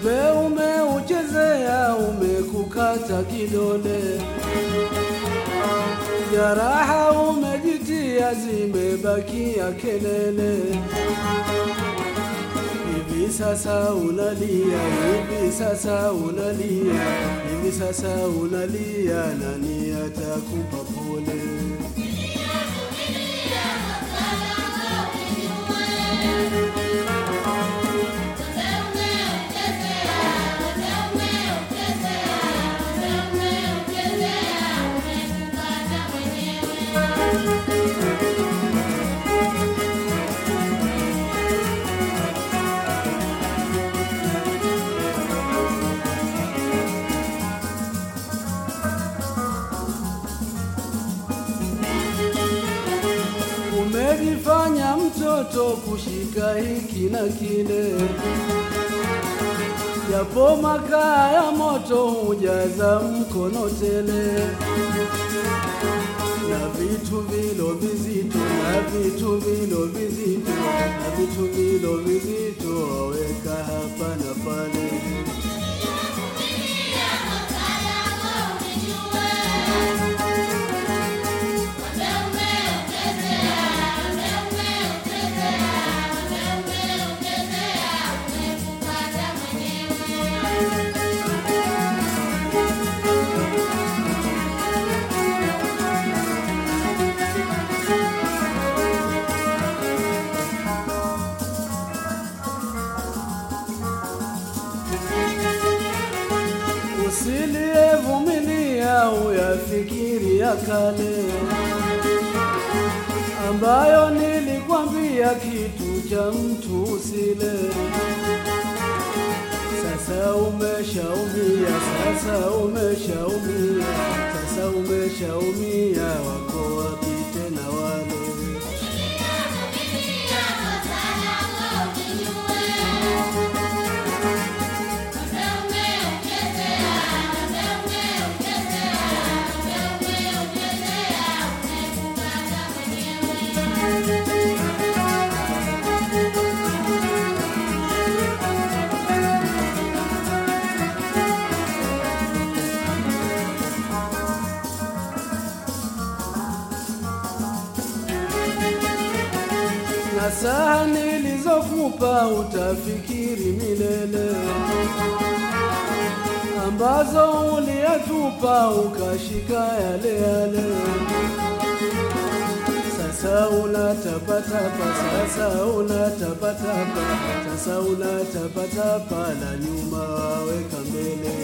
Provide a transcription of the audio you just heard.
kumbe umeuchezea, umekukata kidole, jaraha umejitia, zimebakia kelele. Hivi sasa unalia, hivi sasa unalia, hivi sasa unalia, nani atakupa pole? Umejifanya mtoto kushika hiki na kile, japo makaa ya moto hujaza mkono tele, na vitu vilo vizito, na vitu vilo vizito, na vitu vilo vizito Usiliyevumilia uyafikiri ya kale, ambayo nilikwambia kitu cha mtu usile. Sasa umeshaumia, sasa umeshaumia, sasa umeshaumia, wako na saa nilizokupa utafikiri milele, ambazo uliyatupa ukashika yale yale. Sasa unatapatapa, sasa unatapatapa, sasa unatapatapa, la nyuma waweka mbele.